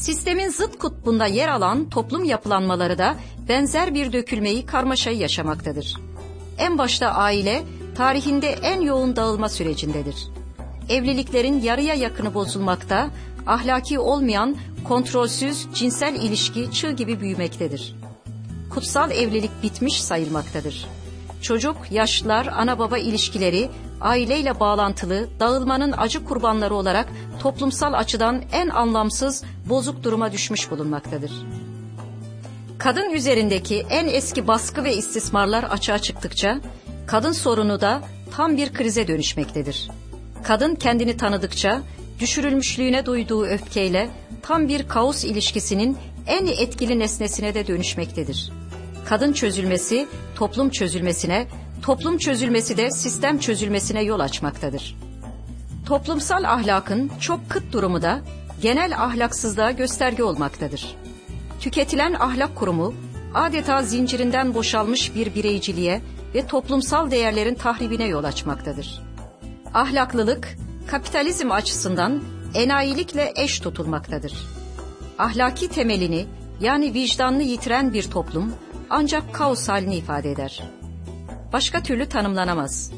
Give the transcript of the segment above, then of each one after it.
Sistemin zıt kutbunda yer alan toplum yapılanmaları da benzer bir dökülmeyi, karmaşayı yaşamaktadır. En başta aile, tarihinde en yoğun dağılma sürecindedir. Evliliklerin yarıya yakını bozulmakta, ahlaki olmayan, kontrolsüz cinsel ilişki çığ gibi büyümektedir. Kutsal evlilik bitmiş sayılmaktadır. Çocuk, yaşlılar, ana baba ilişkileri aileyle bağlantılı dağılmanın acı kurbanları olarak toplumsal açıdan en anlamsız, bozuk duruma düşmüş bulunmaktadır. Kadın üzerindeki en eski baskı ve istismarlar açığa çıktıkça, kadın sorunu da tam bir krize dönüşmektedir. Kadın kendini tanıdıkça, düşürülmüşlüğüne duyduğu öfkeyle tam bir kaos ilişkisinin en etkili nesnesine de dönüşmektedir. Kadın çözülmesi, toplum çözülmesine, toplum çözülmesi de sistem çözülmesine yol açmaktadır. Toplumsal ahlakın çok kıt durumu da genel ahlaksızlığa gösterge olmaktadır. Tüketilen ahlak kurumu adeta zincirinden boşalmış bir bireyciliğe ve toplumsal değerlerin tahribine yol açmaktadır. Ahlaklılık, kapitalizm açısından enayilikle eş tutulmaktadır. Ahlaki temelini yani vicdanını yitiren bir toplum ancak kaos halini ifade eder. Başka türlü tanımlanamaz.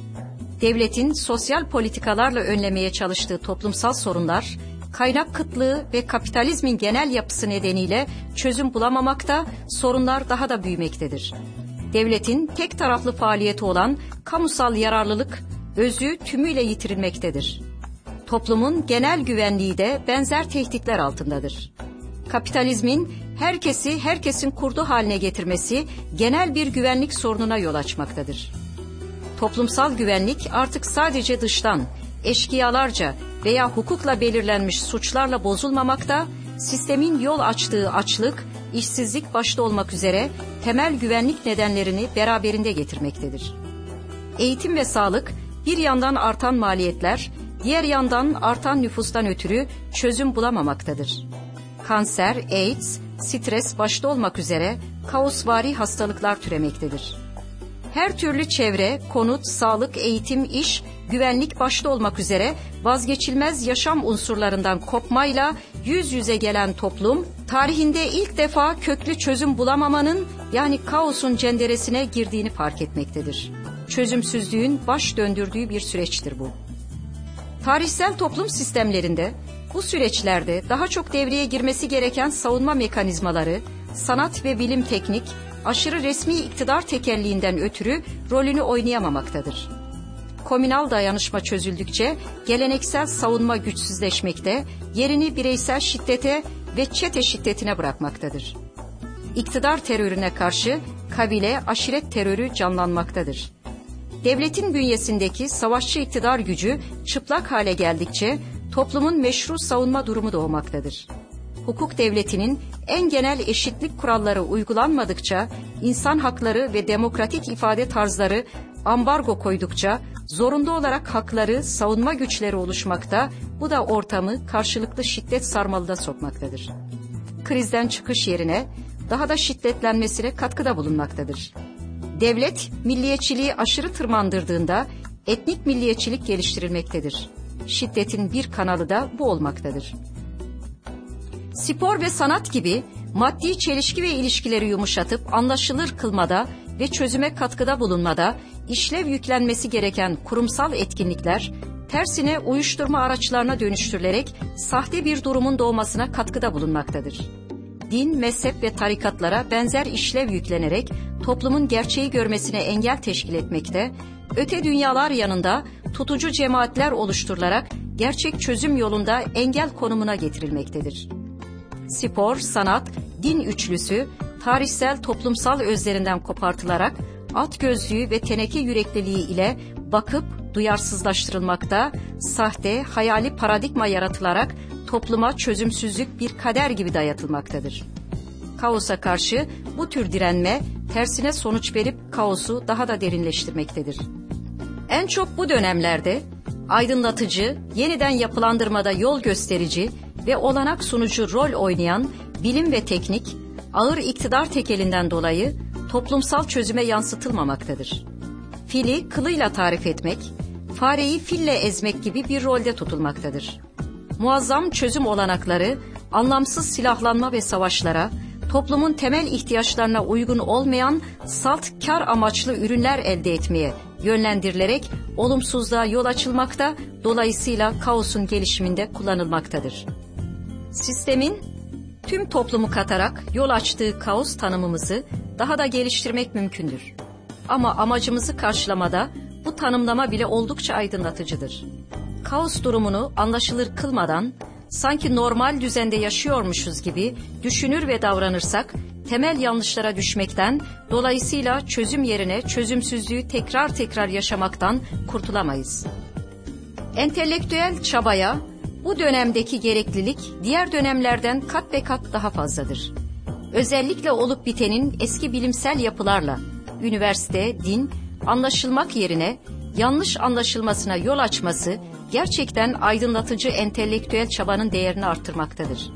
Devletin sosyal politikalarla önlemeye çalıştığı toplumsal sorunlar, kaynak kıtlığı ve kapitalizmin genel yapısı nedeniyle çözüm bulamamakta, sorunlar daha da büyümektedir. Devletin tek taraflı faaliyeti olan kamusal yararlılık özü tümüyle yitirilmektedir. Toplumun genel güvenliği de benzer tehditler altındadır. Kapitalizmin herkesi herkesin kurdu haline getirmesi genel bir güvenlik sorununa yol açmaktadır. Toplumsal güvenlik artık sadece dıştan, eşkıyalarca veya hukukla belirlenmiş suçlarla bozulmamakta, sistemin yol açtığı açlık, işsizlik başta olmak üzere temel güvenlik nedenlerini beraberinde getirmektedir. Eğitim ve sağlık bir yandan artan maliyetler, diğer yandan artan nüfustan ötürü çözüm bulamamaktadır. Kanser, AIDS, stres başta olmak üzere kaosvari hastalıklar türemektedir. Her türlü çevre, konut, sağlık, eğitim, iş, güvenlik başta olmak üzere vazgeçilmez yaşam unsurlarından kopmayla yüz yüze gelen toplum, tarihinde ilk defa köklü çözüm bulamamanın yani kaosun cenderesine girdiğini fark etmektedir. Çözümsüzlüğün baş döndürdüğü bir süreçtir bu. Tarihsel toplum sistemlerinde bu süreçlerde daha çok devreye girmesi gereken savunma mekanizmaları, sanat ve bilim teknik, aşırı resmi iktidar tekelliğinden ötürü rolünü oynayamamaktadır. Komünal dayanışma çözüldükçe geleneksel savunma güçsüzleşmekte, yerini bireysel şiddete ve çete şiddetine bırakmaktadır. İktidar terörüne karşı kabile, aşiret terörü canlanmaktadır. Devletin bünyesindeki savaşçı iktidar gücü çıplak hale geldikçe toplumun meşru savunma durumu doğmaktadır. Hukuk devletinin en genel eşitlik kuralları uygulanmadıkça, insan hakları ve demokratik ifade tarzları ambargo koydukça, zorunda olarak hakları, savunma güçleri oluşmakta, bu da ortamı karşılıklı şiddet sarmalına sokmaktadır. Krizden çıkış yerine daha da şiddetlenmesine katkıda bulunmaktadır. Devlet, milliyetçiliği aşırı tırmandırdığında etnik milliyetçilik geliştirilmektedir şiddetin bir kanalı da bu olmaktadır. Spor ve sanat gibi maddi çelişki ve ilişkileri yumuşatıp anlaşılır kılmada ve çözüme katkıda bulunmada işlev yüklenmesi gereken kurumsal etkinlikler tersine uyuşturma araçlarına dönüştürülerek sahte bir durumun doğmasına katkıda bulunmaktadır. Din, mezhep ve tarikatlara benzer işlev yüklenerek toplumun gerçeği görmesine engel teşkil etmekte, öte dünyalar yanında tutucu cemaatler oluşturularak gerçek çözüm yolunda engel konumuna getirilmektedir. Spor, sanat, din üçlüsü tarihsel toplumsal özlerinden kopartılarak at gözlüğü ve teneke yürekliliği ile bakıp duyarsızlaştırılmakta, sahte, hayali paradigma yaratılarak topluma çözümsüzlük bir kader gibi dayatılmaktadır. Kaosa karşı bu tür direnme tersine sonuç verip kaosu daha da derinleştirmektedir. En çok bu dönemlerde aydınlatıcı, yeniden yapılandırmada yol gösterici ve olanak sunucu rol oynayan bilim ve teknik, ağır iktidar tekelinden dolayı toplumsal çözüme yansıtılmamaktadır. Fili kılıyla tarif etmek, fareyi fille ezmek gibi bir rolde tutulmaktadır. Muazzam çözüm olanakları anlamsız silahlanma ve savaşlara, toplumun temel ihtiyaçlarına uygun olmayan salt kar amaçlı ürünler elde etmeye yönlendirilerek olumsuzluğa yol açılmakta, dolayısıyla kaosun gelişiminde kullanılmaktadır. Sistemin tüm toplumu katarak yol açtığı kaos tanımımızı daha da geliştirmek mümkündür. Ama amacımızı karşılamada bu tanımlama bile oldukça aydınlatıcıdır. Kaos durumunu anlaşılır kılmadan sanki normal düzende yaşıyormuşuz gibi düşünür ve davranırsak temel yanlışlara düşmekten, dolayısıyla çözüm yerine çözümsüzlüğü tekrar tekrar yaşamaktan kurtulamayız. Entelektüel çabaya bu dönemdeki gereklilik diğer dönemlerden kat ve kat daha fazladır. Özellikle olup bitenin eski bilimsel yapılarla, üniversite, din, anlaşılmak yerine yanlış anlaşılmasına yol açması gerçekten aydınlatıcı entelektüel çabanın değerini arttırmaktadır.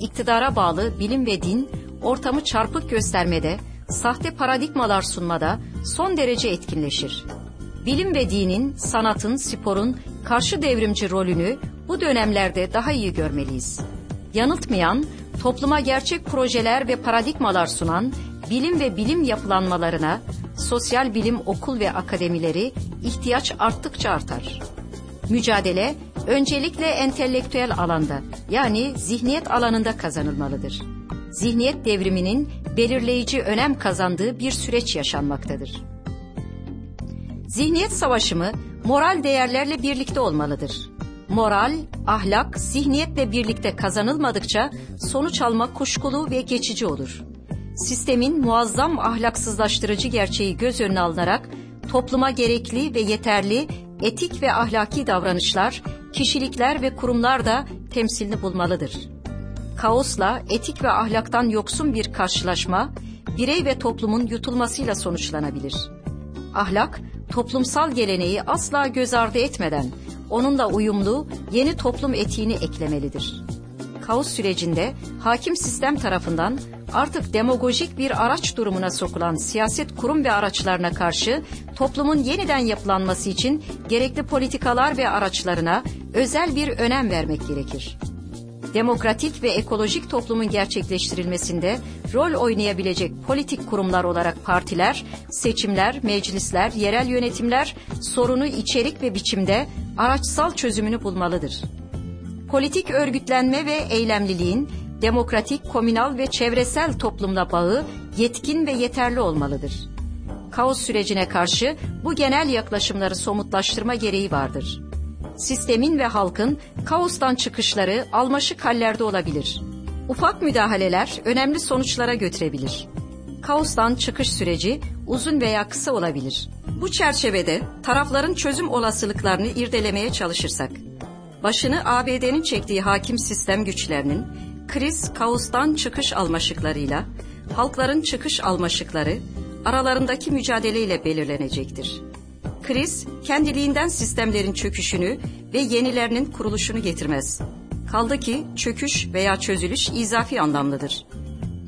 İktidara bağlı bilim ve din ortamı çarpık göstermede, sahte paradigmalar sunmada son derece etkinleşir. Bilim ve dinin, sanatın, sporun karşı devrimci rolünü bu dönemlerde daha iyi görmeliyiz. Yanıltmayan, topluma gerçek projeler ve paradigmalar sunan bilim ve bilim yapılanmalarına sosyal bilim okul ve akademileri ihtiyaç arttıkça artar. Mücadele öncelikle entelektüel alanda yani zihniyet alanında kazanılmalıdır. Zihniyet devriminin belirleyici önem kazandığı bir süreç yaşanmaktadır. Zihniyet savaşımı moral değerlerle birlikte olmalıdır. Moral, ahlak, zihniyetle birlikte kazanılmadıkça sonuç alma kuşkulu ve geçici olur. Sistemin muazzam ahlaksızlaştırıcı gerçeği göz önüne alınarak topluma gerekli ve yeterli etik ve ahlaki davranışlar, kişilikler ve kurumlar da temsilini bulmalıdır. Kaosla etik ve ahlaktan yoksun bir karşılaşma, birey ve toplumun yutulmasıyla sonuçlanabilir. Ahlak, toplumsal geleneği asla göz ardı etmeden, onunla uyumlu yeni toplum etiğini eklemelidir. Kaos sürecinde hakim sistem tarafından artık demagojik bir araç durumuna sokulan siyaset kurum ve araçlarına karşı toplumun yeniden yapılanması için gerekli politikalar ve araçlarına özel bir önem vermek gerekir. Demokratik ve ekolojik toplumun gerçekleştirilmesinde rol oynayabilecek politik kurumlar olarak partiler, seçimler, meclisler, yerel yönetimler sorunu içerik ve biçimde araçsal çözümünü bulmalıdır. Politik örgütlenme ve eylemliliğin demokratik, komünal ve çevresel toplumla bağı yetkin ve yeterli olmalıdır. Kaos sürecine karşı bu genel yaklaşımları somutlaştırma gereği vardır. Sistemin ve halkın kaostan çıkışları almaşık hallerde olabilir. Ufak müdahaleler önemli sonuçlara götürebilir. Kaostan çıkış süreci uzun veya kısa olabilir. Bu çerçevede tarafların çözüm olasılıklarını irdelemeye çalışırsak, başını ABD'nin çektiği hakim sistem güçlerinin kriz kaostan çıkış almaşıklarıyla, halkların çıkış almaşıkları aralarındaki mücadeleyle belirlenecektir. Kriz kendiliğinden sistemlerin çöküşünü ve yenilerinin kuruluşunu getirmez. Kaldı ki çöküş veya çözülüş izafi anlamlıdır.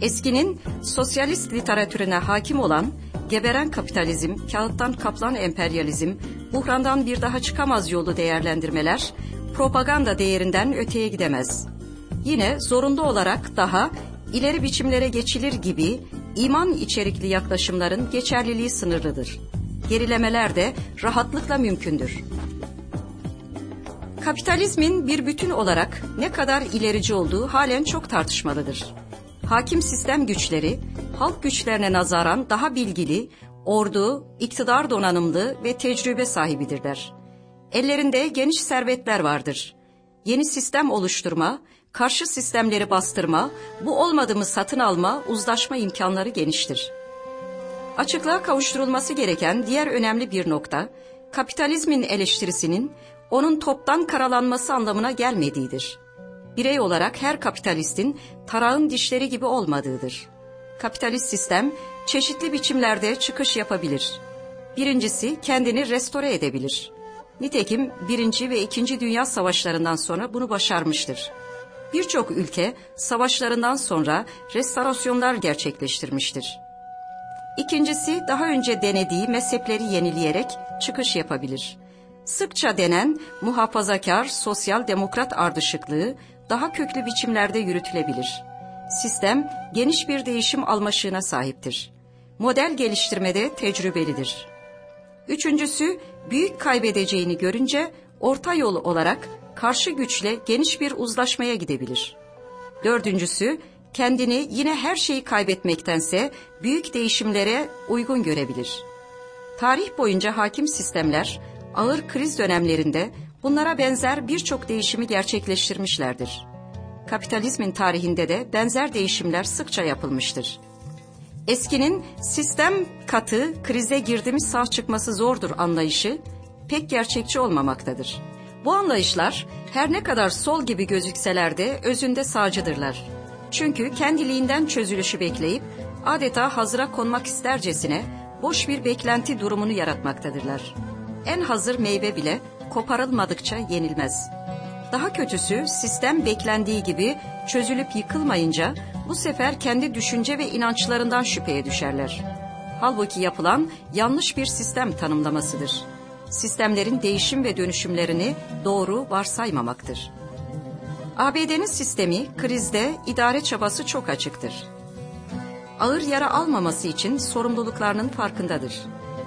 Eskinin sosyalist literatürüne hakim olan geberen kapitalizm, kağıttan kaplan emperyalizm, buhrandan bir daha çıkamaz yolu değerlendirmeler, propaganda değerinden öteye gidemez yine zorunda olarak daha ileri biçimlere geçilir gibi iman içerikli yaklaşımların geçerliliği sınırlıdır. Gerilemeler de rahatlıkla mümkündür. Kapitalizmin bir bütün olarak ne kadar ilerici olduğu halen çok tartışmalıdır. Hakim sistem güçleri, halk güçlerine nazaran daha bilgili, ordu, iktidar donanımlı ve tecrübe sahibidirler. Ellerinde geniş servetler vardır. Yeni sistem oluşturma, karşı sistemleri bastırma, bu olmadığımı satın alma, uzlaşma imkanları geniştir. Açıklığa kavuşturulması gereken diğer önemli bir nokta, kapitalizmin eleştirisinin onun toptan karalanması anlamına gelmediğidir. Birey olarak her kapitalistin tarağın dişleri gibi olmadığıdır. Kapitalist sistem çeşitli biçimlerde çıkış yapabilir. Birincisi kendini restore edebilir. Nitekim birinci ve ikinci dünya savaşlarından sonra bunu başarmıştır. Birçok ülke savaşlarından sonra restorasyonlar gerçekleştirmiştir. İkincisi daha önce denediği mezhepleri yenileyerek çıkış yapabilir. Sıkça denen muhafazakar sosyal demokrat ardışıklığı daha köklü biçimlerde yürütülebilir. Sistem geniş bir değişim almaşığına sahiptir. Model geliştirmede tecrübelidir. Üçüncüsü büyük kaybedeceğini görünce orta yol olarak karşı güçle geniş bir uzlaşmaya gidebilir. Dördüncüsü kendini yine her şeyi kaybetmektense büyük değişimlere uygun görebilir. Tarih boyunca hakim sistemler ağır kriz dönemlerinde bunlara benzer birçok değişimi gerçekleştirmişlerdir. Kapitalizmin tarihinde de benzer değişimler sıkça yapılmıştır. Eskinin sistem katı krize girdi mi sağ çıkması zordur anlayışı pek gerçekçi olmamaktadır. Bu anlayışlar her ne kadar sol gibi gözükseler de özünde sağcıdırlar. Çünkü kendiliğinden çözülüşü bekleyip adeta hazıra konmak istercesine boş bir beklenti durumunu yaratmaktadırlar. En hazır meyve bile koparılmadıkça yenilmez. Daha kötüsü sistem beklendiği gibi çözülüp yıkılmayınca bu sefer kendi düşünce ve inançlarından şüpheye düşerler. Halbuki yapılan yanlış bir sistem tanımlamasıdır. Sistemlerin değişim ve dönüşümlerini doğru varsaymamaktır. ABD'nin sistemi krizde idare çabası çok açıktır. Ağır yara almaması için sorumluluklarının farkındadır.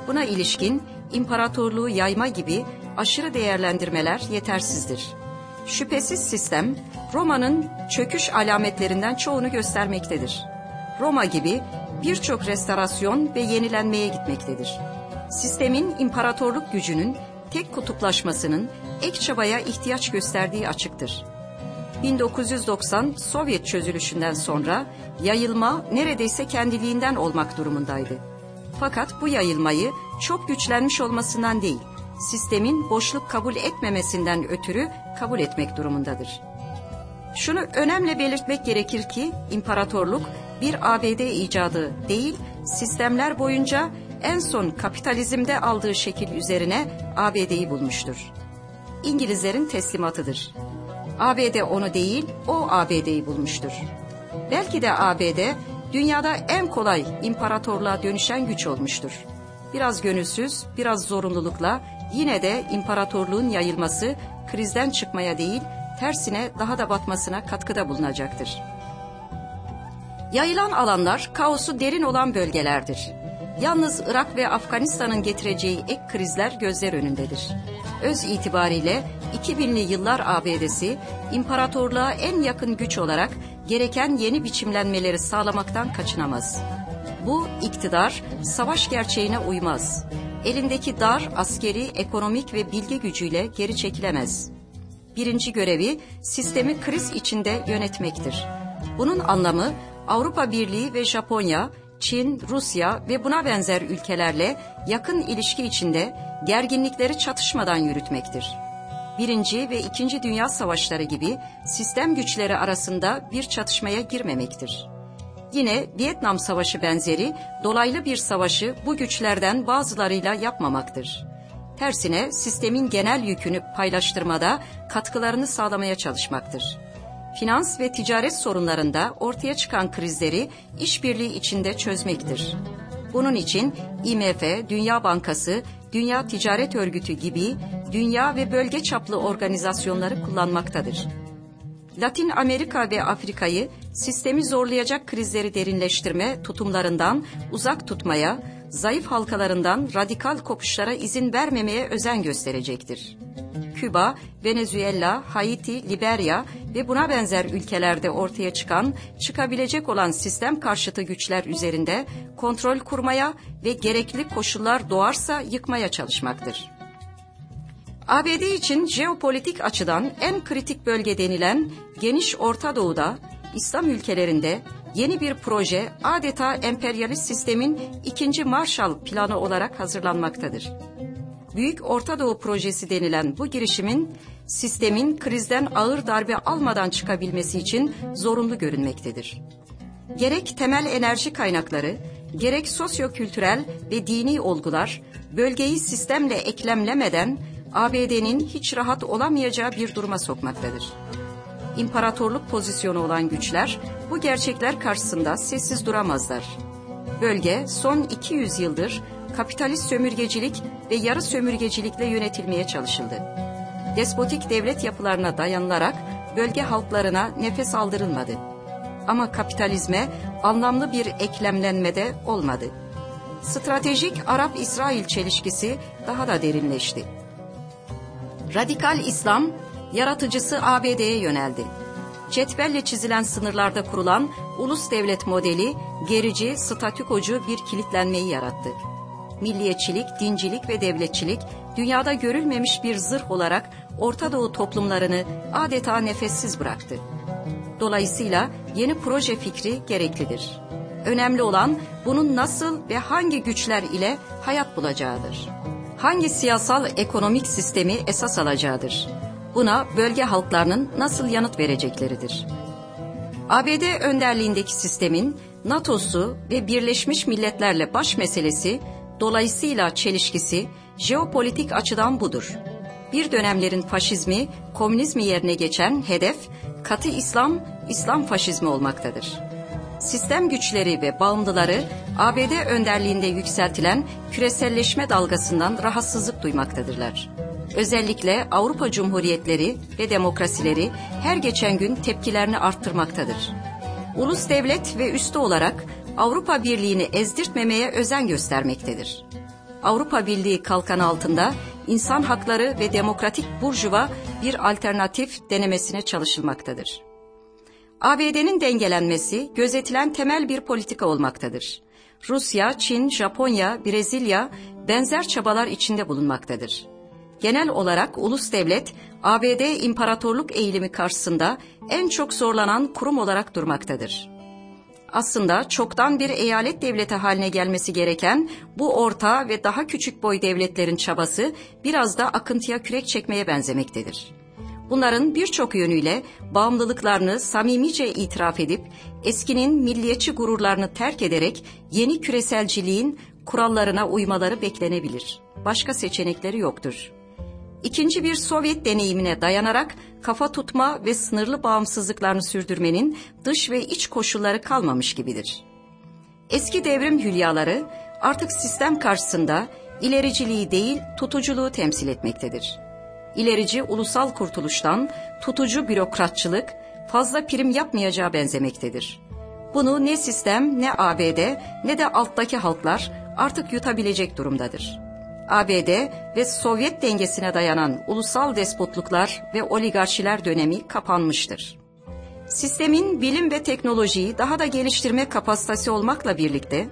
Buna ilişkin imparatorluğu yayma gibi aşırı değerlendirmeler yetersizdir. Şüphesiz sistem Roma'nın çöküş alametlerinden çoğunu göstermektedir. Roma gibi birçok restorasyon ve yenilenmeye gitmektedir. Sistemin imparatorluk gücünün tek kutuplaşmasının ek çabaya ihtiyaç gösterdiği açıktır. 1990 Sovyet çözülüşünden sonra yayılma neredeyse kendiliğinden olmak durumundaydı. Fakat bu yayılmayı çok güçlenmiş olmasından değil, sistemin boşluk kabul etmemesinden ötürü kabul etmek durumundadır. Şunu önemli belirtmek gerekir ki imparatorluk bir ABD icadı değil, sistemler boyunca en son kapitalizmde aldığı şekil üzerine ABD'yi bulmuştur. İngilizlerin teslimatıdır. ABD onu değil, o ABD'yi bulmuştur. Belki de ABD dünyada en kolay imparatorluğa dönüşen güç olmuştur. Biraz gönülsüz, biraz zorunlulukla yine de imparatorluğun yayılması krizden çıkmaya değil, tersine daha da batmasına katkıda bulunacaktır. Yayılan alanlar kaosu derin olan bölgelerdir. Yalnız Irak ve Afganistan'ın getireceği ek krizler gözler önündedir. Öz itibariyle 2000'li yıllar ABD'si imparatorluğa en yakın güç olarak gereken yeni biçimlenmeleri sağlamaktan kaçınamaz. Bu iktidar savaş gerçeğine uymaz. Elindeki dar askeri, ekonomik ve bilgi gücüyle geri çekilemez. Birinci görevi sistemi kriz içinde yönetmektir. Bunun anlamı Avrupa Birliği ve Japonya, Çin, Rusya ve buna benzer ülkelerle yakın ilişki içinde gerginlikleri çatışmadan yürütmektir. Birinci ve İkinci Dünya Savaşları gibi sistem güçleri arasında bir çatışmaya girmemektir. Yine Vietnam Savaşı benzeri dolaylı bir savaşı bu güçlerden bazılarıyla yapmamaktır. Tersine sistemin genel yükünü paylaştırmada katkılarını sağlamaya çalışmaktır. Finans ve ticaret sorunlarında ortaya çıkan krizleri işbirliği içinde çözmektir. Bunun için IMF, Dünya Bankası, Dünya Ticaret Örgütü gibi dünya ve bölge çaplı organizasyonları kullanmaktadır. Latin Amerika ve Afrika'yı sistemi zorlayacak krizleri derinleştirme tutumlarından uzak tutmaya, zayıf halkalarından radikal kopuşlara izin vermemeye özen gösterecektir. Küba, Venezuela, Haiti, Liberya ve buna benzer ülkelerde ortaya çıkan, çıkabilecek olan sistem karşıtı güçler üzerinde kontrol kurmaya ve gerekli koşullar doğarsa yıkmaya çalışmaktır. ABD için jeopolitik açıdan en kritik bölge denilen geniş Orta Doğu'da, İslam ülkelerinde yeni bir proje adeta emperyalist sistemin ikinci Marshall planı olarak hazırlanmaktadır. Büyük Orta Doğu Projesi denilen bu girişimin sistemin krizden ağır darbe almadan çıkabilmesi için zorunlu görünmektedir. Gerek temel enerji kaynakları, gerek sosyo-kültürel ve dini olgular bölgeyi sistemle eklemlemeden ABD'nin hiç rahat olamayacağı bir duruma sokmaktadır. İmparatorluk pozisyonu olan güçler bu gerçekler karşısında sessiz duramazlar. Bölge son 200 yıldır kapitalist sömürgecilik ve yarı sömürgecilikle yönetilmeye çalışıldı. Despotik devlet yapılarına dayanılarak bölge halklarına nefes aldırılmadı. Ama kapitalizme anlamlı bir eklemlenmede olmadı. Stratejik Arap-İsrail çelişkisi daha da derinleşti. Radikal İslam, yaratıcısı ABD'ye yöneldi. Cetvelle çizilen sınırlarda kurulan ulus devlet modeli gerici, statükocu bir kilitlenmeyi yarattı. Milliyetçilik, dincilik ve devletçilik dünyada görülmemiş bir zırh olarak Orta Doğu toplumlarını adeta nefessiz bıraktı. Dolayısıyla yeni proje fikri gereklidir. Önemli olan bunun nasıl ve hangi güçler ile hayat bulacağıdır. Hangi siyasal ekonomik sistemi esas alacağıdır. Buna bölge halklarının nasıl yanıt verecekleridir. ABD önderliğindeki sistemin NATO'su ve Birleşmiş Milletler'le baş meselesi, dolayısıyla çelişkisi jeopolitik açıdan budur. Bir dönemlerin faşizmi, komünizmi yerine geçen hedef, katı İslam, İslam faşizmi olmaktadır. Sistem güçleri ve bağımlıları ABD önderliğinde yükseltilen küreselleşme dalgasından rahatsızlık duymaktadırlar. Özellikle Avrupa Cumhuriyetleri ve demokrasileri her geçen gün tepkilerini arttırmaktadır. Ulus devlet ve üstü olarak Avrupa Birliği'ni ezdirtmemeye özen göstermektedir. Avrupa Birliği kalkan altında insan hakları ve demokratik burjuva bir alternatif denemesine çalışılmaktadır. ABD'nin dengelenmesi gözetilen temel bir politika olmaktadır. Rusya, Çin, Japonya, Brezilya benzer çabalar içinde bulunmaktadır. Genel olarak ulus devlet ABD imparatorluk eğilimi karşısında en çok zorlanan kurum olarak durmaktadır. Aslında çoktan bir eyalet devleti haline gelmesi gereken bu orta ve daha küçük boy devletlerin çabası biraz da akıntıya kürek çekmeye benzemektedir. Bunların birçok yönüyle bağımlılıklarını samimice itiraf edip eskinin milliyetçi gururlarını terk ederek yeni küreselciliğin kurallarına uymaları beklenebilir. Başka seçenekleri yoktur. İkinci bir Sovyet deneyimine dayanarak kafa tutma ve sınırlı bağımsızlıklarını sürdürmenin dış ve iç koşulları kalmamış gibidir. Eski devrim hülyaları artık sistem karşısında ilericiliği değil tutuculuğu temsil etmektedir. İlerici ulusal kurtuluştan tutucu bürokratçılık fazla prim yapmayacağı benzemektedir. Bunu ne sistem ne ABD ne de alttaki halklar artık yutabilecek durumdadır.'' ABD ve Sovyet dengesine dayanan ulusal despotluklar ve oligarşiler dönemi kapanmıştır. Sistemin bilim ve teknolojiyi daha da geliştirme kapasitesi olmakla birlikte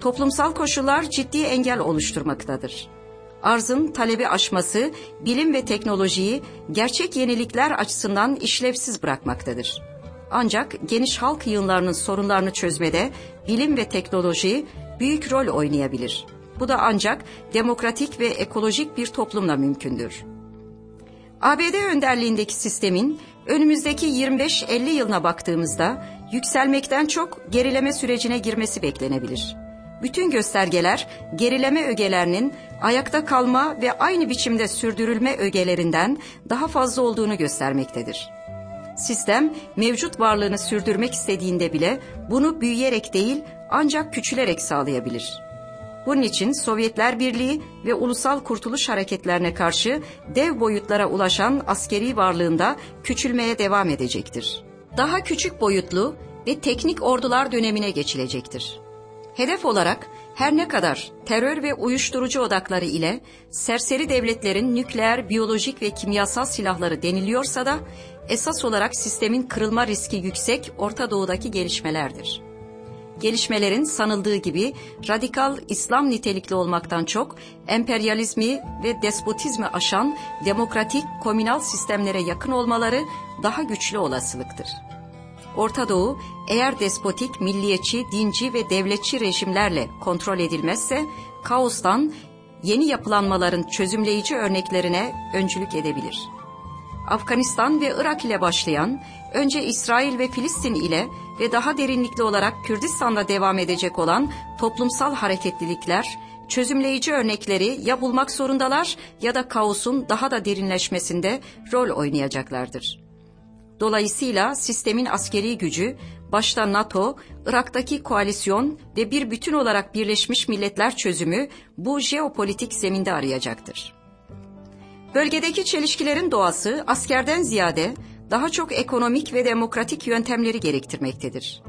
toplumsal koşullar ciddi engel oluşturmaktadır. Arzın talebi aşması bilim ve teknolojiyi gerçek yenilikler açısından işlevsiz bırakmaktadır. Ancak geniş halk yığınlarının sorunlarını çözmede bilim ve teknoloji büyük rol oynayabilir. Bu da ancak demokratik ve ekolojik bir toplumla mümkündür. ABD önderliğindeki sistemin önümüzdeki 25-50 yılına baktığımızda yükselmekten çok gerileme sürecine girmesi beklenebilir. Bütün göstergeler gerileme ögelerinin ayakta kalma ve aynı biçimde sürdürülme ögelerinden daha fazla olduğunu göstermektedir. Sistem mevcut varlığını sürdürmek istediğinde bile bunu büyüyerek değil ancak küçülerek sağlayabilir. Bunun için Sovyetler Birliği ve ulusal kurtuluş hareketlerine karşı dev boyutlara ulaşan askeri varlığında küçülmeye devam edecektir. Daha küçük boyutlu ve teknik ordular dönemine geçilecektir. Hedef olarak her ne kadar terör ve uyuşturucu odakları ile serseri devletlerin nükleer, biyolojik ve kimyasal silahları deniliyorsa da esas olarak sistemin kırılma riski yüksek Orta Doğu'daki gelişmelerdir gelişmelerin sanıldığı gibi radikal İslam nitelikli olmaktan çok emperyalizmi ve despotizmi aşan demokratik komünal sistemlere yakın olmaları daha güçlü olasılıktır. Orta Doğu eğer despotik, milliyetçi, dinci ve devletçi rejimlerle kontrol edilmezse kaostan yeni yapılanmaların çözümleyici örneklerine öncülük edebilir. Afganistan ve Irak ile başlayan, önce İsrail ve Filistin ile ve daha derinlikli olarak Kürdistan'da devam edecek olan toplumsal hareketlilikler, çözümleyici örnekleri ya bulmak zorundalar ya da kaosun daha da derinleşmesinde rol oynayacaklardır. Dolayısıyla sistemin askeri gücü, başta NATO, Irak'taki koalisyon ve bir bütün olarak Birleşmiş Milletler çözümü bu jeopolitik zeminde arayacaktır. Bölgedeki çelişkilerin doğası askerden ziyade daha çok ekonomik ve demokratik yöntemleri gerektirmektedir.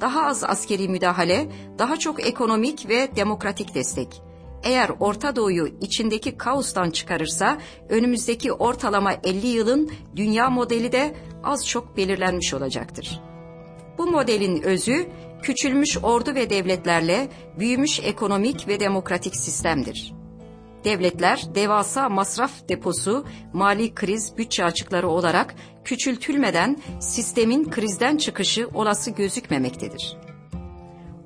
Daha az askeri müdahale, daha çok ekonomik ve demokratik destek. Eğer Orta Doğu'yu içindeki kaostan çıkarırsa önümüzdeki ortalama 50 yılın dünya modeli de az çok belirlenmiş olacaktır. Bu modelin özü küçülmüş ordu ve devletlerle büyümüş ekonomik ve demokratik sistemdir. Devletler devasa masraf deposu, mali kriz, bütçe açıkları olarak küçültülmeden sistemin krizden çıkışı olası gözükmemektedir.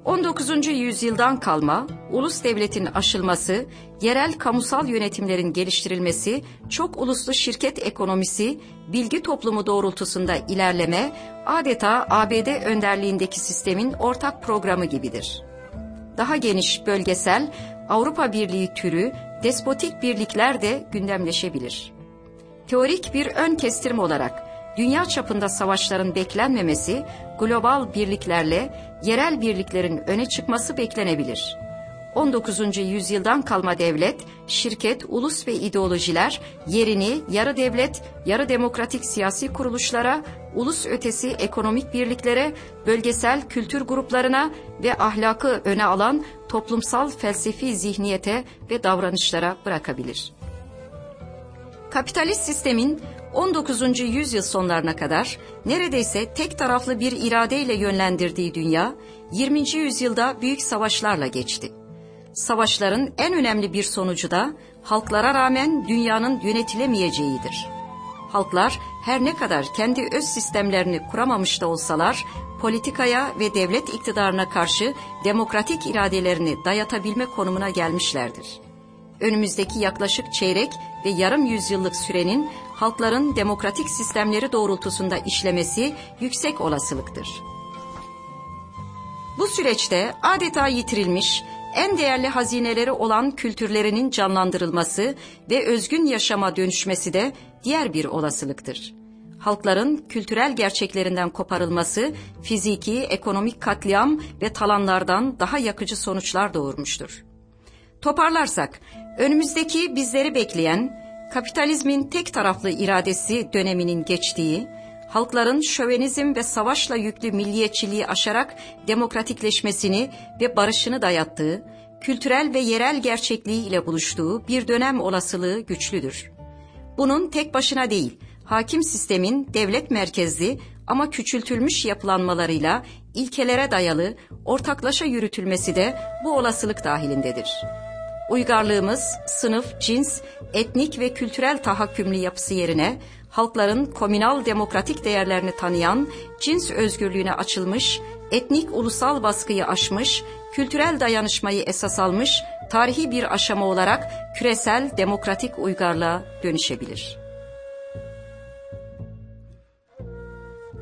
19. yüzyıldan kalma ulus devletin aşılması, yerel kamusal yönetimlerin geliştirilmesi, çok uluslu şirket ekonomisi, bilgi toplumu doğrultusunda ilerleme adeta ABD önderliğindeki sistemin ortak programı gibidir. Daha geniş bölgesel Avrupa Birliği türü despotik birlikler de gündemleşebilir. Teorik bir ön kestirme olarak dünya çapında savaşların beklenmemesi, global birliklerle yerel birliklerin öne çıkması beklenebilir. 19. yüzyıldan kalma devlet, şirket, ulus ve ideolojiler yerini yarı devlet, yarı demokratik siyasi kuruluşlara, ulus ötesi ekonomik birliklere, bölgesel kültür gruplarına ve ahlakı öne alan toplumsal felsefi zihniyete ve davranışlara bırakabilir. Kapitalist sistemin 19. yüzyıl sonlarına kadar neredeyse tek taraflı bir iradeyle yönlendirdiği dünya 20. yüzyılda büyük savaşlarla geçti. Savaşların en önemli bir sonucu da halklara rağmen dünyanın yönetilemeyeceğidir. Halklar her ne kadar kendi öz sistemlerini kuramamış da olsalar politikaya ve devlet iktidarına karşı demokratik iradelerini dayatabilme konumuna gelmişlerdir. Önümüzdeki yaklaşık çeyrek ve yarım yüzyıllık sürenin halkların demokratik sistemleri doğrultusunda işlemesi yüksek olasılıktır. Bu süreçte adeta yitirilmiş, en değerli hazineleri olan kültürlerinin canlandırılması ve özgün yaşama dönüşmesi de diğer bir olasılıktır. Halkların kültürel gerçeklerinden koparılması, fiziki, ekonomik katliam ve talanlardan daha yakıcı sonuçlar doğurmuştur. Toparlarsak, önümüzdeki bizleri bekleyen, kapitalizmin tek taraflı iradesi döneminin geçtiği, halkların şövenizm ve savaşla yüklü milliyetçiliği aşarak demokratikleşmesini ve barışını dayattığı, kültürel ve yerel gerçekliği ile buluştuğu bir dönem olasılığı güçlüdür. Bunun tek başına değil, hakim sistemin devlet merkezli ama küçültülmüş yapılanmalarıyla ilkelere dayalı ortaklaşa yürütülmesi de bu olasılık dahilindedir.'' Uygarlığımız sınıf, cins, etnik ve kültürel tahakkümlü yapısı yerine halkların komünal demokratik değerlerini tanıyan, cins özgürlüğüne açılmış, etnik ulusal baskıyı aşmış, kültürel dayanışmayı esas almış, tarihi bir aşama olarak küresel demokratik uygarlığa dönüşebilir.''